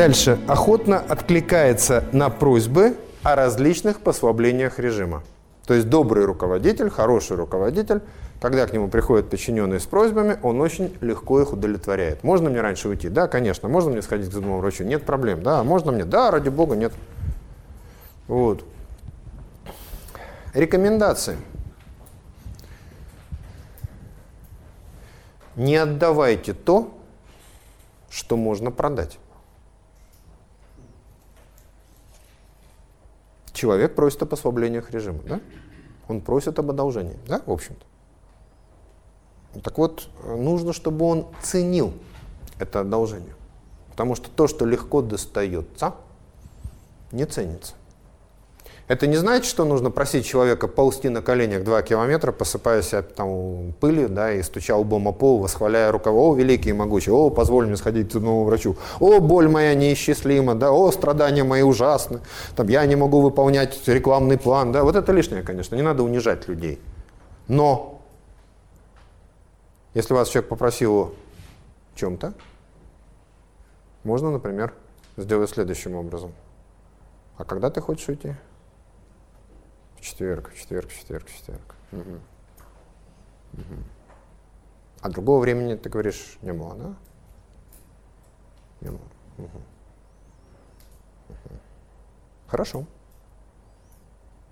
Дальше. Охотно откликается на просьбы о различных послаблениях режима. То есть добрый руководитель, хороший руководитель, когда к нему приходят подчиненные с просьбами, он очень легко их удовлетворяет. Можно мне раньше уйти? Да, конечно. Можно мне сходить к зубному врачу? Нет проблем. Да, можно мне? Да, ради бога, нет. Вот. Рекомендации. Не отдавайте то, что можно продать. Человек просит о послаблениях режима, да? Он просит об одолжении, да, в общем-то. Так вот, нужно, чтобы он ценил это одолжение. Потому что то, что легко достается, не ценится. Это не значит, что нужно просить человека ползти на коленях 2 километра, посыпая себя там, пылью, да, и стуча лбом о пол, восхваляя рукава. О, великий и могучий, о, позволь мне сходить к зубному врачу. О, боль моя неисчислима, да, о, страдания мои ужасны. Там, я не могу выполнять рекламный план. Да. Вот это лишнее, конечно, не надо унижать людей. Но, если вас человек попросил о чем-то, можно, например, сделать следующим образом. А когда ты хочешь уйти? В четверг, в четверг, в четверг, в четверг. Угу. Угу. А другого времени, ты говоришь, не было, да? Не было. Угу. Угу. Хорошо.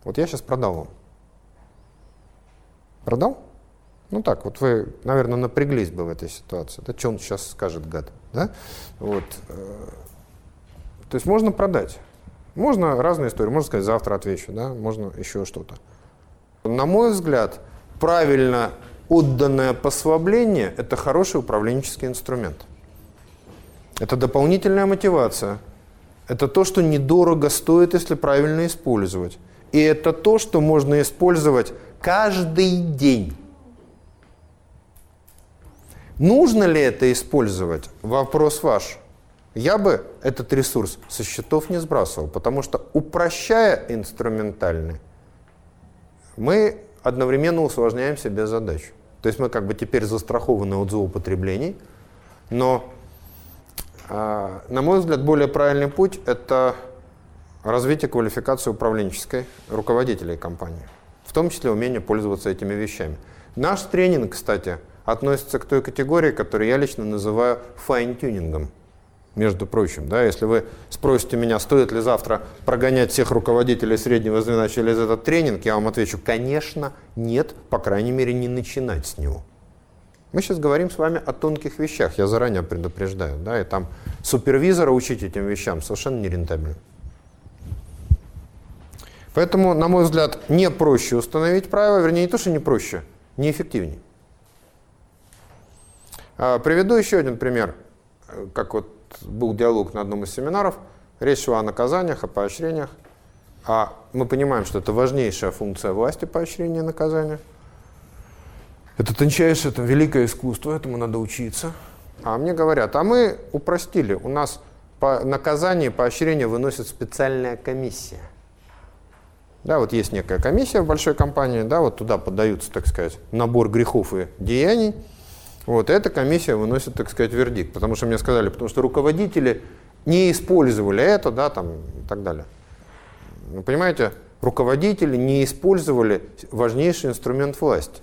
Вот я сейчас продал вам. Продал? Ну так, вот вы, наверное, напряглись бы в этой ситуации. Да что он сейчас скажет, гад? Да? Вот. Э, то есть можно продать. Можно разные истории, можно сказать, завтра отвечу, да, можно еще что-то. На мой взгляд, правильно отданное послабление – это хороший управленческий инструмент. Это дополнительная мотивация. Это то, что недорого стоит, если правильно использовать. И это то, что можно использовать каждый день. Нужно ли это использовать? Вопрос ваш. Я бы этот ресурс со счетов не сбрасывал, потому что упрощая инструментальный, мы одновременно усложняем себе задачу. То есть мы как бы теперь застрахованы от злоупотреблений, но, э, на мой взгляд, более правильный путь – это развитие квалификации управленческой руководителей компании, в том числе умение пользоваться этими вещами. Наш тренинг, кстати, относится к той категории, которую я лично называю fine-tuning ом между прочим. Да, если вы спросите меня, стоит ли завтра прогонять всех руководителей среднего звена через этот тренинг, я вам отвечу, конечно, нет, по крайней мере, не начинать с него. Мы сейчас говорим с вами о тонких вещах, я заранее предупреждаю, да, и там супервизора учить этим вещам совершенно нерентабельно. Поэтому, на мой взгляд, не проще установить правила, вернее, не то, что не проще, неэффективнее. А, приведу еще один пример, как вот был диалог на одном из семинаров, речь шла о наказаниях, о поощрениях. А мы понимаем, что это важнейшая функция власти поощрения и наказания. Это тончайшее, это великое искусство, этому надо учиться. А мне говорят, а мы упростили, у нас по наказание, поощрение выносит специальная комиссия. Да, вот есть некая комиссия в большой компании, да, вот туда подаются, так сказать, набор грехов и деяний. Вот, эта комиссия выносит, так сказать, вердикт, потому что мне сказали, потому что руководители не использовали это, да, там, и так далее. Вы понимаете, руководители не использовали важнейший инструмент власти.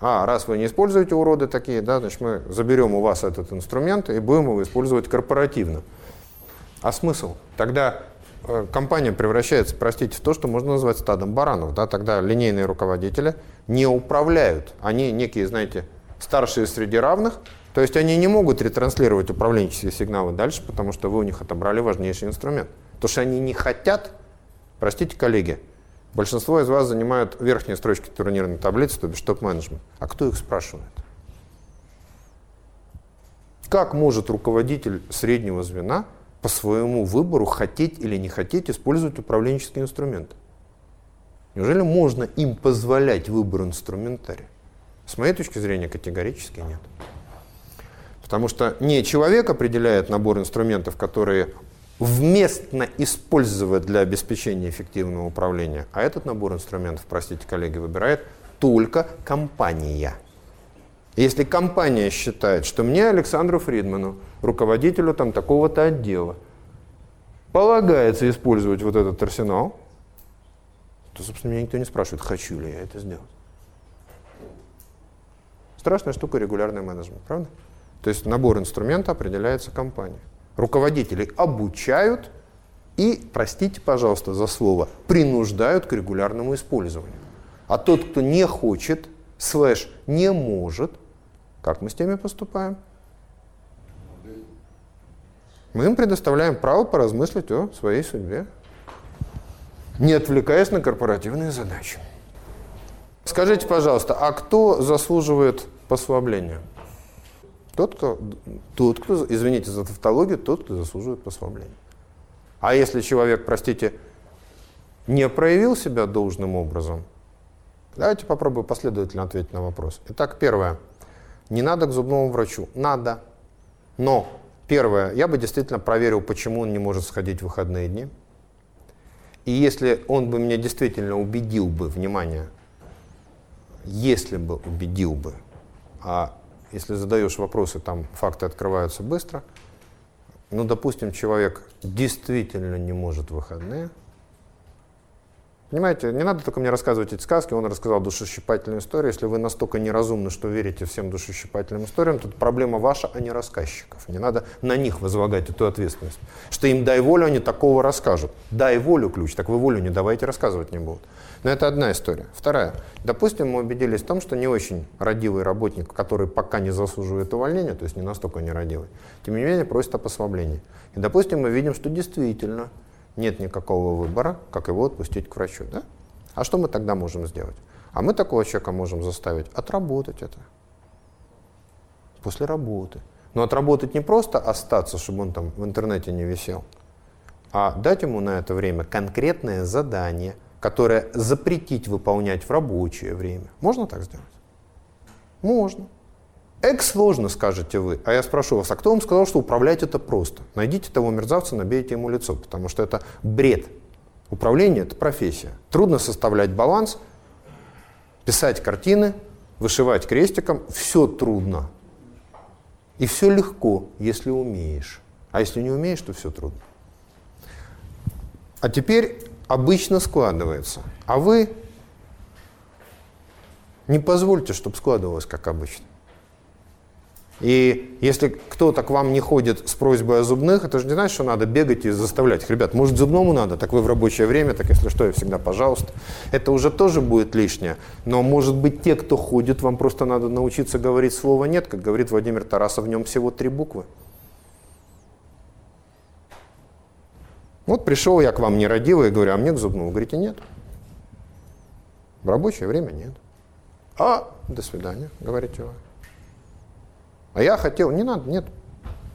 А, раз вы не используете уроды такие, да, значит, мы заберем у вас этот инструмент и будем его использовать корпоративно. А смысл? Тогда э, компания превращается, простите, в то, что можно назвать стадом баранов. Да? Тогда линейные руководители не управляют. Они некие, знаете, старшие среди равных, то есть они не могут ретранслировать управленческие сигналы дальше, потому что вы у них отобрали важнейший инструмент. То, что они не хотят, простите, коллеги, большинство из вас занимают верхние строчки турнирной таблицы, то бишь топ-менеджмент. А кто их спрашивает? Как может руководитель среднего звена по своему выбору хотеть или не хотеть использовать управленческие инструменты? Неужели можно им позволять выбор инструментария? С моей точки зрения, категорически нет. Потому что не человек определяет набор инструментов, которые вместно использовать для обеспечения эффективного управления, а этот набор инструментов, простите, коллеги, выбирает только компания. Если компания считает, что мне, Александру Фридману, руководителю там такого-то отдела полагается использовать вот этот арсенал, то, собственно, меня никто не спрашивает, хочу ли я это сделать. Страшная штука регулярный менеджмент, правда? То есть набор инструмента определяется компанией. Руководителей обучают и, простите, пожалуйста, за слово, принуждают к регулярному использованию. А тот, кто не хочет, слэш не может, как мы с теми поступаем? Мы им предоставляем право поразмыслить о своей судьбе, не отвлекаясь на корпоративные задачи. Скажите, пожалуйста, а кто заслуживает послабления? Тот, кто, тот, кто, извините за тавтологию, тот, кто заслуживает послабления. А если человек, простите, не проявил себя должным образом, давайте попробую последовательно ответить на вопрос. Итак, первое. Не надо к зубному врачу. Надо. Но, первое, я бы действительно проверил, почему он не может сходить в выходные дни. И если он бы меня действительно убедил бы, внимание, если бы убедил бы, а если задаешь вопросы, там факты открываются быстро, ну, допустим, человек действительно не может выходные, Понимаете, не надо только мне рассказывать эти сказки, он рассказал душещипательную историю. Если вы настолько неразумны, что верите всем душещипательным историям, то проблема ваша, а не рассказчиков. Не надо на них возлагать эту ответственность. Что им дай волю, они такого расскажут. Дай волю ключ, так вы волю не давайте, рассказывать не будут. Но это одна история. Вторая. Допустим, мы убедились в том, что не очень родивый работник, который пока не заслуживает увольнения, то есть не настолько нерадивый, тем не менее просит о послаблении. И допустим, мы видим, что действительно нет никакого выбора, как его отпустить к врачу. Да? А что мы тогда можем сделать? А мы такого человека можем заставить отработать это. После работы. Но отработать не просто остаться, чтобы он там в интернете не висел, а дать ему на это время конкретное задание, которое запретить выполнять в рабочее время. Можно так сделать? Можно. Эк сложно, скажете вы. А я спрошу вас, а кто вам сказал, что управлять это просто? Найдите того мерзавца, набейте ему лицо, потому что это бред. Управление – это профессия. Трудно составлять баланс, писать картины, вышивать крестиком – все трудно. И все легко, если умеешь. А если не умеешь, то все трудно. А теперь обычно складывается. А вы не позвольте, чтобы складывалось как обычно. И если кто-то к вам не ходит с просьбой о зубных, это же не значит, что надо бегать и заставлять их. Ребят, может зубному надо, так вы в рабочее время, так если что, я всегда пожалуйста. Это уже тоже будет лишнее. Но может быть те, кто ходит, вам просто надо научиться говорить слово «нет», как говорит Владимир Тарасов, в нем всего три буквы. Вот пришел я к вам нерадивый и говорю, а мне к зубному. Говорите, нет. В рабочее время нет. А, до свидания, говорите вы. А я хотел, не надо, нет.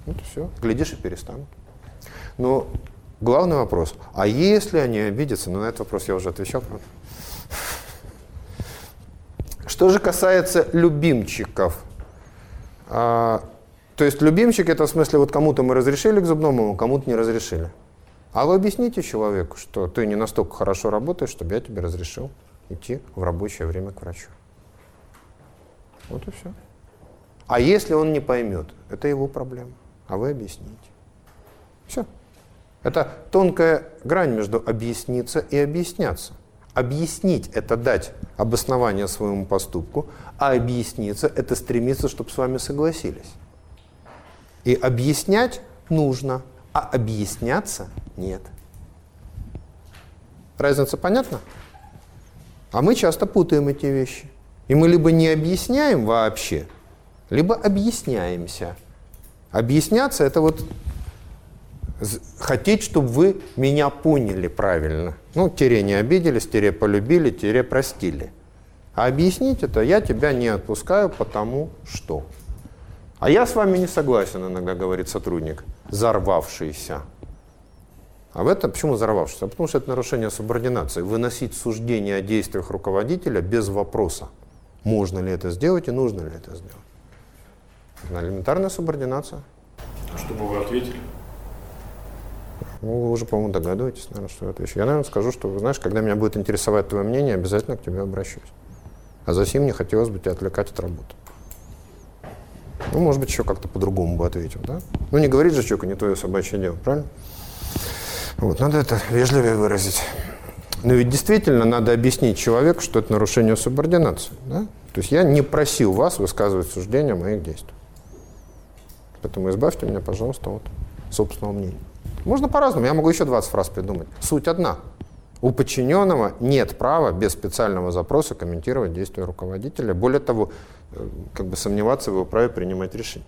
Вот все, глядишь и перестанут. Но главный вопрос, а если они обидятся, ну на этот вопрос я уже отвечал? Что же касается любимчиков, а, то есть любимчик это в смысле вот кому-то мы разрешили к зубному, кому-то не разрешили. А вы объясните человеку, что ты не настолько хорошо работаешь, чтобы я тебе разрешил идти в рабочее время к врачу. Вот и все. А если он не поймет, это его проблема, а вы объясните. Все. Это тонкая грань между объясниться и объясняться. Объяснить – это дать обоснование своему поступку, а объясниться – это стремиться, чтобы с вами согласились. И объяснять нужно, а объясняться – нет. Разница понятна? А мы часто путаем эти вещи. И мы либо не объясняем вообще – либо объясняемся. Объясняться – это вот хотеть, чтобы вы меня поняли правильно. Ну, тире не обиделись, тире полюбили, тире простили. А объяснить это я тебя не отпускаю, потому что. А я с вами не согласен, иногда говорит сотрудник, зарвавшийся. А в этом почему зарвавшийся? Потому что это нарушение субординации. Выносить суждение о действиях руководителя без вопроса. Можно ли это сделать и нужно ли это сделать. Элементарная субординация. А что бы вы ответили? Ну, вы уже, по-моему, догадываетесь, наверное, что я отвечу. Я, наверное, скажу, что, знаешь, когда меня будет интересовать твое мнение, обязательно к тебе обращусь. А за сим не хотелось бы тебя отвлекать от работы. Ну, может быть, еще как-то по-другому бы ответил, да? Ну, не говорит же человеку, не твое собачье дело, правильно? Вот, надо это вежливее выразить. Но ведь действительно надо объяснить человеку, что это нарушение субординации, да? То есть я не просил вас высказывать суждения о моих действиях. Поэтому избавьте меня, пожалуйста, от собственного мнения. Можно по-разному, я могу еще 20 фраз придумать. Суть одна. У подчиненного нет права без специального запроса комментировать действия руководителя. Более того, э, как бы сомневаться в его праве принимать решения.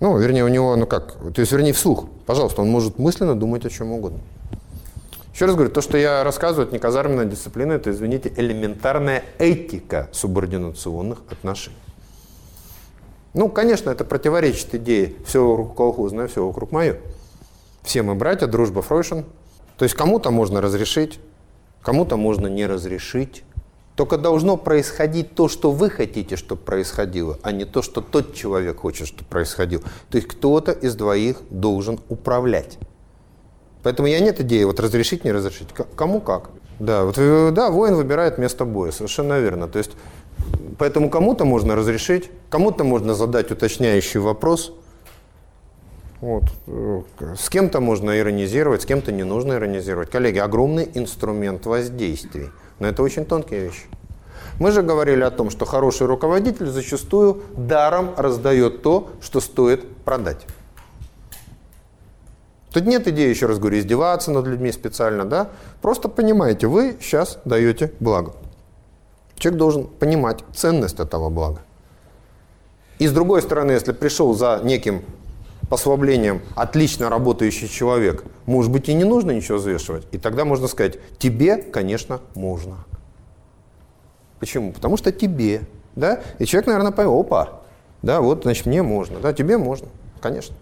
Ну, вернее, у него, ну как, то есть, вернее, вслух. Пожалуйста, он может мысленно думать о чем угодно. Еще раз говорю, то, что я рассказываю, это не казарменная дисциплина, это, извините, элементарная этика субординационных отношений. Ну, конечно, это противоречит идее «все вокруг колхозное, все вокруг мое». Все мы братья, дружба Фройшин. То есть кому-то можно разрешить, кому-то можно не разрешить. Только должно происходить то, что вы хотите, чтобы происходило, а не то, что тот человек хочет, чтобы происходило. То есть кто-то из двоих должен управлять. Поэтому я нет идеи вот разрешить, не разрешить. Кому как. Да, вот, э, да, воин выбирает место боя, совершенно верно. То есть, поэтому кому-то можно разрешить, кому-то можно задать уточняющий вопрос. Вот. Э, с кем-то можно иронизировать, с кем-то не нужно иронизировать. Коллеги, огромный инструмент воздействий. Но это очень тонкие вещи. Мы же говорили о том, что хороший руководитель зачастую даром раздает то, что стоит продать. Тут нет идеи, еще раз говорю, издеваться над людьми специально, да? Просто понимаете, вы сейчас даете благо. Человек должен понимать ценность этого блага. И с другой стороны, если пришел за неким послаблением отлично работающий человек, может быть, и не нужно ничего взвешивать. И тогда можно сказать, тебе, конечно, можно. Почему? Потому что тебе. Да? И человек, наверное, поймет, опа, да, вот, значит, мне можно, да, тебе можно, конечно.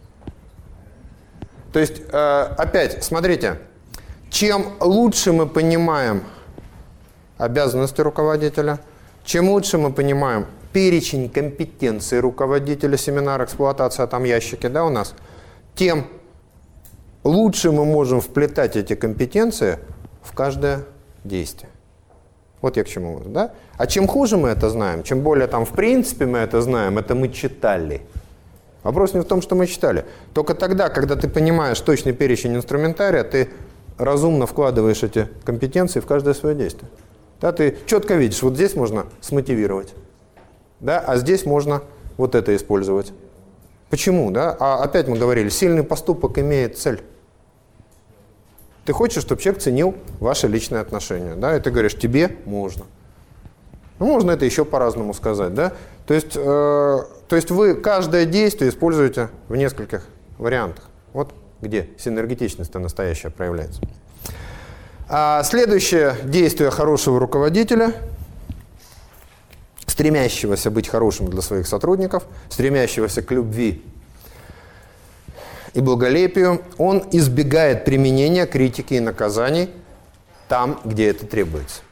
То есть, э, опять, смотрите, чем лучше мы понимаем обязанности руководителя, чем лучше мы понимаем перечень компетенций руководителя семинара эксплуатация, там ящики, да, у нас, тем лучше мы можем вплетать эти компетенции в каждое действие. Вот я к чему, да? А чем хуже мы это знаем, чем более там в принципе мы это знаем, это мы читали – Вопрос не в том, что мы читали. Только тогда, когда ты понимаешь точный перечень инструментария, ты разумно вкладываешь эти компетенции в каждое свое действие. Да, ты четко видишь, вот здесь можно смотивировать, да, а здесь можно вот это использовать. Почему? Да? А опять мы говорили, сильный поступок имеет цель. Ты хочешь, чтобы человек ценил ваши личные отношения, да, и ты говоришь, тебе можно. Ну, можно это еще по-разному сказать, да. То есть, э, то есть вы каждое действие используете в нескольких вариантах. Вот где синергетичность настоящая проявляется. А следующее действие хорошего руководителя, стремящегося быть хорошим для своих сотрудников, стремящегося к любви и благолепию, он избегает применения критики и наказаний там, где это требуется.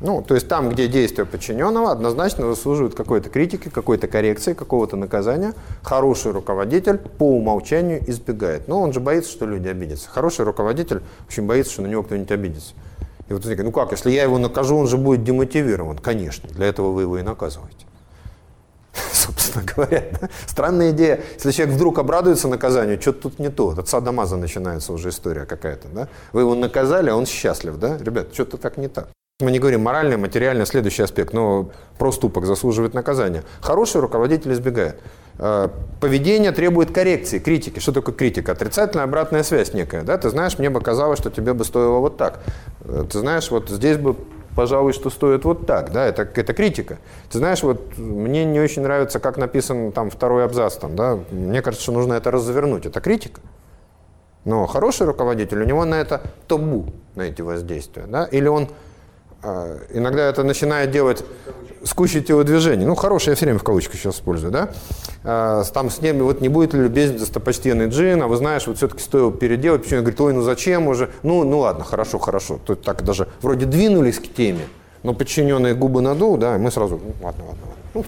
Ну, то есть там, где действия подчиненного однозначно заслуживают какой-то критики, какой-то коррекции, какого-то наказания, хороший руководитель по умолчанию избегает. Но он же боится, что люди обидятся. Хороший руководитель очень боится, что на него кто-нибудь обидится. И вот ну как, если я его накажу, он же будет демотивирован. Конечно, для этого вы его и наказываете. Собственно говоря, странная идея. Если человек вдруг обрадуется наказанию, что-то тут не то. От садомаза начинается уже история какая-то. Да? Вы его наказали, а он счастлив. Да? Ребят, что-то так не так. Мы не говорим моральное, материальное, следующий аспект, но проступок заслуживает наказания. Хороший руководитель избегает. Э, поведение требует коррекции, критики. Что такое критика? Отрицательная обратная связь некая. Да? Ты знаешь, мне бы казалось, что тебе бы стоило вот так. Э, ты знаешь, вот здесь бы, пожалуй, что стоит вот так. Да? Это, это критика. Ты знаешь, вот мне не очень нравится, как написан там второй абзац. Там, да? Мне кажется, что нужно это развернуть. Это критика. Но хороший руководитель, у него на это табу, на эти воздействия. Да? Или он иногда это начинает делать с кучей телодвижений. Ну, хорошее время в кавычках сейчас использую, да? А, там с ними вот не будет ли любезен достопочтенный джин, а вы знаешь, вот все-таки стоило переделать. Почему? говорит, ой, ну зачем уже? Ну, ну ладно, хорошо, хорошо. Тут так даже вроде двинулись к теме, но подчиненные губы надул, да, и мы сразу, ну, ладно, ладно, ладно. Ну,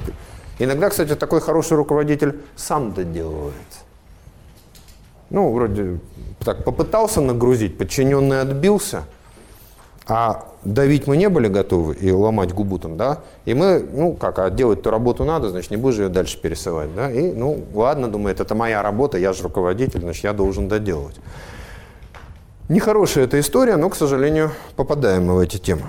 иногда, кстати, такой хороший руководитель сам доделывает. Ну, вроде так попытался нагрузить, подчиненный отбился – А давить мы не были готовы и ломать губу там, да, и мы, ну как, а делать-то работу надо, значит, не будешь ее дальше пересылать, да, и, ну, ладно, думает, это моя работа, я же руководитель, значит, я должен доделать. Нехорошая эта история, но, к сожалению, попадаем мы в эти темы.